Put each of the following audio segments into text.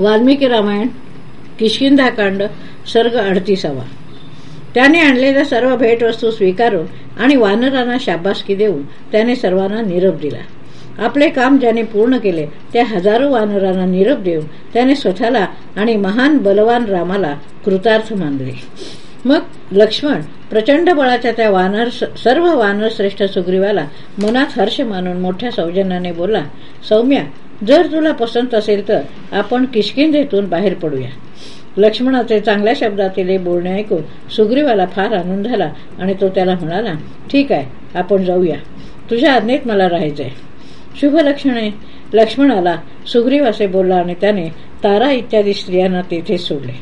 वाल्मिकी रामायण किशकिंधाकांड सर्ग अडतीसावा. त्याने आणलेल्या सर्व भेटवस्तू स्वीकारून आणि वानरांना शाबासकी देऊन त्याने सर्वांना निरोप दिला. आपले काम ज्याने पूर्ण केले त्या हजारो वानरांना निरोप देऊन त्याने स्वतःला आणि महान बलवान रामाला कृतार्थ मानले. मग लक्ष्मण प्रचंड बळाच्या त्या वानर सर्व वानर श्रेष्ठ सुग्रीवाला मनात हर्ष मानून मोठ्या सौजन्याने बोलला सौम्या जर तुला पसंत असेल तर आपण किशकिंदेतून बाहेर पडूया. लक्ष्मणाचे चांगल्या शब्दातील बोलणे ऐकून सुग्रीवाला फार आनंद झाला आणि तो त्याला म्हणाला ठीक आहे आपण जाऊया. तुझ्या आज्ञेत मला राहायचंय. शुभ लक्षणे. लक्ष्मणाला सुग्रीव असे बोलला आणि त्याने तारा इत्यादी स्त्रियांना तेथेच सोडले.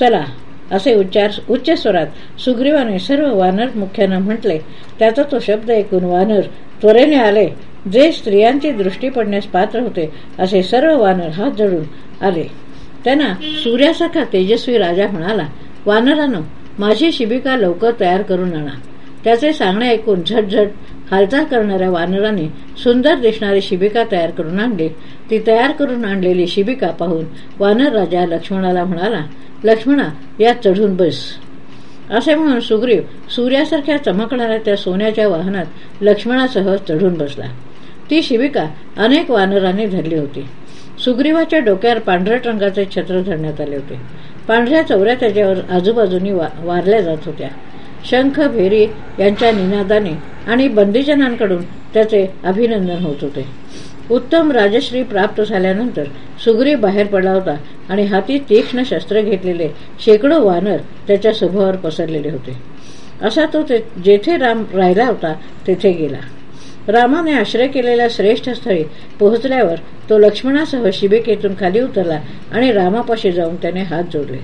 चला असे उच्चार उच्च स्वरात सुग्रीवाने सर्व वानर मुख्यांना म्हटले. त्याचा तो शब्द ऐकून वानर त्वरेने आले. जे स्त्रियांची दृष्टी पडण्यास पात्र होते असे सर्व वानर हात जडून आले. त्यांना सूर्यासारखा तेजस्वी राजा म्हणाला वानरानो माझी शिबिका लवकर तयार करून आणा. त्याचे सांगणे ऐकून झटझट हालचाल करणाऱ्या वानराने सुंदर दिसणारी शिबिका तयार करून आणली. ती तयार करून आणलेली शिबिका पाहून वानर राजा लक्ष्मणाला म्हणाला लक्ष्मणा यात चढून बस. असे म्हणून सुग्रीव सूर्यासारख्या चमकणाऱ्या त्या सोन्याच्या वाहनात लक्ष्मणासह चढून बसला. ती शिबिका अनेक वानरांनी धरली होती. सुग्रीवाच्या डोक्यावर पांढऱ्या रंगाचे छत्र धरण्यात आले होते. पांढऱ्या चौऱ्या त्याच्यावर आजूबाजूनी वा वारल्या जात होत्या. शंख भेरी यांच्या निनादाने आणि बंदीजनांकडून त्याचे अभिनंदन होत होते. उत्तम राजश्री प्राप्त झाल्यानंतर सुग्री बाहेर पडला होता आणि हाती तीक्ष्ण शस्त्र घेतलेले शेकडो वानर त्याच्या सभोवर पसरलेले होते. असा तो जेथे राम राहिला होता तेथे गेला. रामाने आश्रय केलेल्या श्रेष्ठ स्थळी पोहोचल्यावर तो लक्ष्मणासह शिबिकेतून खाली उतरला आणि रामापाशी जाऊन त्याने हात जोडले.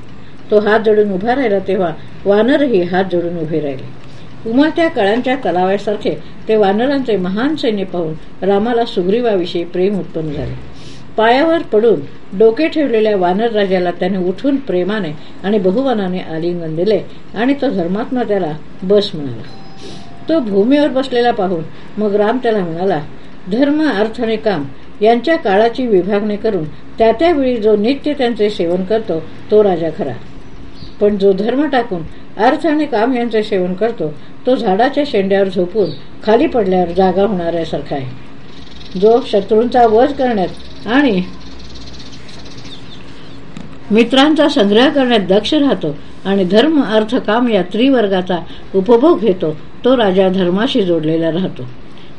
तो हात जोडून उभा राहिला तेव्हा वानरही हात जोडून उभे राहिले. उमात्या कळांच्या तलाव्यासारखे ते वानरांचे महान सैन्य पाहून रामाला सुग्रीवाविषयी प्रेम उत्पन्न झाले. पायावर पडून डोके ठेवलेल्या वानर राजाला त्याने उठून प्रेमाने आणि बहुवनाने आलिंगन दिले आणि तो धर्मात्मा त्याला बस म्हणाला. तो भूमीवर बसलेला पाहून मग राम त्याला म्हणाला धर्म अर्थ आणि काम यांच्या काळाची विभागणी करून त्या त्यावेळी जो नित्य त्यांचे सेवन करतो तो राजा खरा. पण जो धर्म टाकून अर्थ आणि काम यांचे सेवन करतो. तो झाडाच्या शेंड्यावर झोपून खाली पडल्यावर जागा होणाऱ्यासारखा आहे. जो शत्रूंचा वध करण्यात आणि मित्रांचा संग्रह करण्यात दक्ष राहतो आणि धर्म अर्थ काम या त्रिवर्गाचा उपभोग घेतो तो राजा धर्माशी जोडलेला राहतो.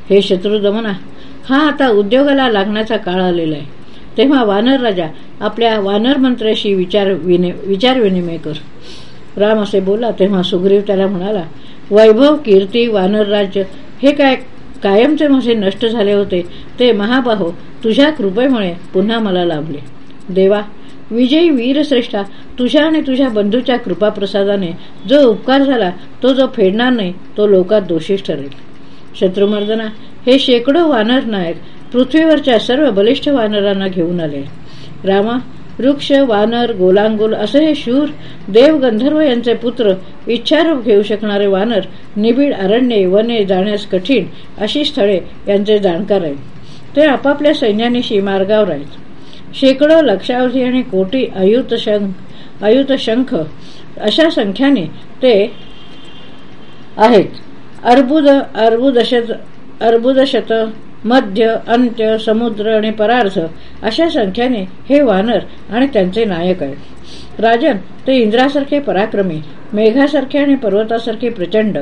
हे शत्रुदमना हा आता उद्योगाला लागण्याचा काळ आलेला आहे. तेव्हा वानर राजा आपल्या वानर मंत्र्याशी विचार विचार विनिमय कर. राम असे बोला तेव्हा सुग्रीव त्याला म्हणाला वैभव कीर्ती वानर राज्य हे काय कायमचे माझे नष्ट झाले होते? ते महाबाहो तुझ्या कृपेमुळे पुन्हा मला लाभले. देवा विजयी वीरश्रेष्ठा तुझ्या आणि तुझ्या बंधूच्या कृपाप्रसादाने जो उपकार झाला तो जो फेडणार नाही तो लोकात दोषीच ठरेल. शत्रुमर्दना हे शेकडो वानर नायक पृथ्वीवरच्या सर्व बलिष्ठ वानरांना घेऊन आले. रामा वृक्ष वानर गोलांगुल असे हे शूर देव गंधर्व यांचे पुत्र इच्छारूप घेऊ शकणारे वानर निबिड अरण्ये वने जाण्यास कठीण अशी स्थळे यांचे जाणकार आहेत. ते आपापल्या सैन्यानिशी मार्गावर आहेत. शेकडो लक्षावधी आणि कोटी अयुत शंख अयुत शंख अशा संख्याने ते आहेत. अर्बुद अर्बुदशत अर्बुदशत मध्य अंत्य समुद्र आणि परार्थ अशा संख्येने हे वानर आणि त्यांचे नायक आहेत. राजन ते इंद्रासारखे पराक्रमी मेघासारखे आणि पर्वतासारखे प्रचंड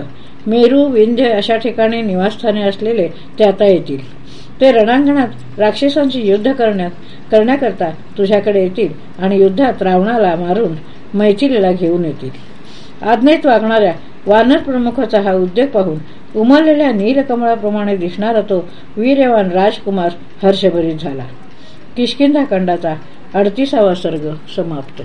मेरू विंध्य अशा ठिकाणी निवासस्थाने असलेले ते आता येतील. ते रणांगणात राक्षसांची युद्ध करण्यात करण्याकरता तुझ्याकडे येतील आणि युद्धात रावणाला मारून मैथिलीला घेऊन येतील. आज्ञेत वागणाऱ्या वानर प्रमुखाचा हा उद्योग पाहून उमललेल्या नीलकमळाप्रमाणे दिसणारा तो वीर्यवान राजकुमार हर्षभरीत झाला. किशकिंदा खंडाचा अडतीसावा सर्ग समाप्त.